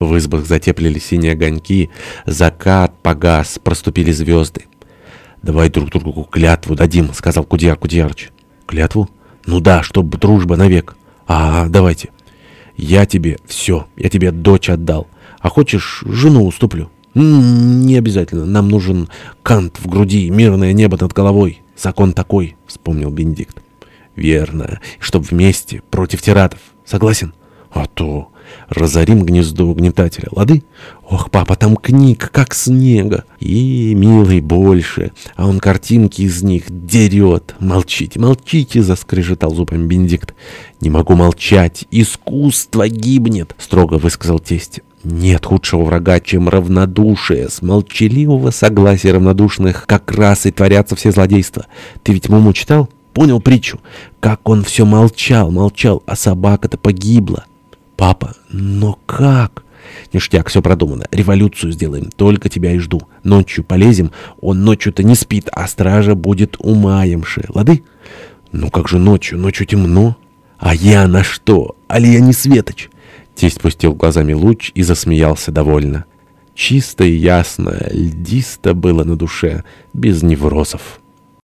В избах затеплили синие огоньки, закат погас, проступили звезды. «Давай друг другу клятву дадим», — сказал Кудьяр Кудьярыч. «Клятву? Ну да, чтоб дружба навек. А, давайте. Я тебе все, я тебе дочь отдал. А хочешь, жену уступлю?» «Не обязательно. Нам нужен кант в груди, мирное небо над головой. Закон такой», — вспомнил Бенедикт. «Верно. Чтоб вместе, против тиратов. Согласен?» «А то...» Разорим гнездо угнетателя, лады? Ох, папа, там книг, как снега. И, милый, больше. А он картинки из них дерет. Молчите, молчите, заскрежетал зубами Бенедикт. Не могу молчать. Искусство гибнет, строго высказал тесть. Нет худшего врага, чем равнодушие. С молчаливого согласия равнодушных как раз и творятся все злодейства. Ты ведь Муму читал? Понял притчу? Как он все молчал, молчал, а собака-то погибла. «Папа, но как?» «Ништяк, все продумано. Революцию сделаем. Только тебя и жду. Ночью полезем. Он ночью-то не спит, а стража будет умаемши. Лады?» «Ну как же ночью? Ночью темно». «А я на что? Али я не светоч?» Тесть пустил глазами луч и засмеялся довольно. Чисто и ясно, льдисто было на душе, без неврозов.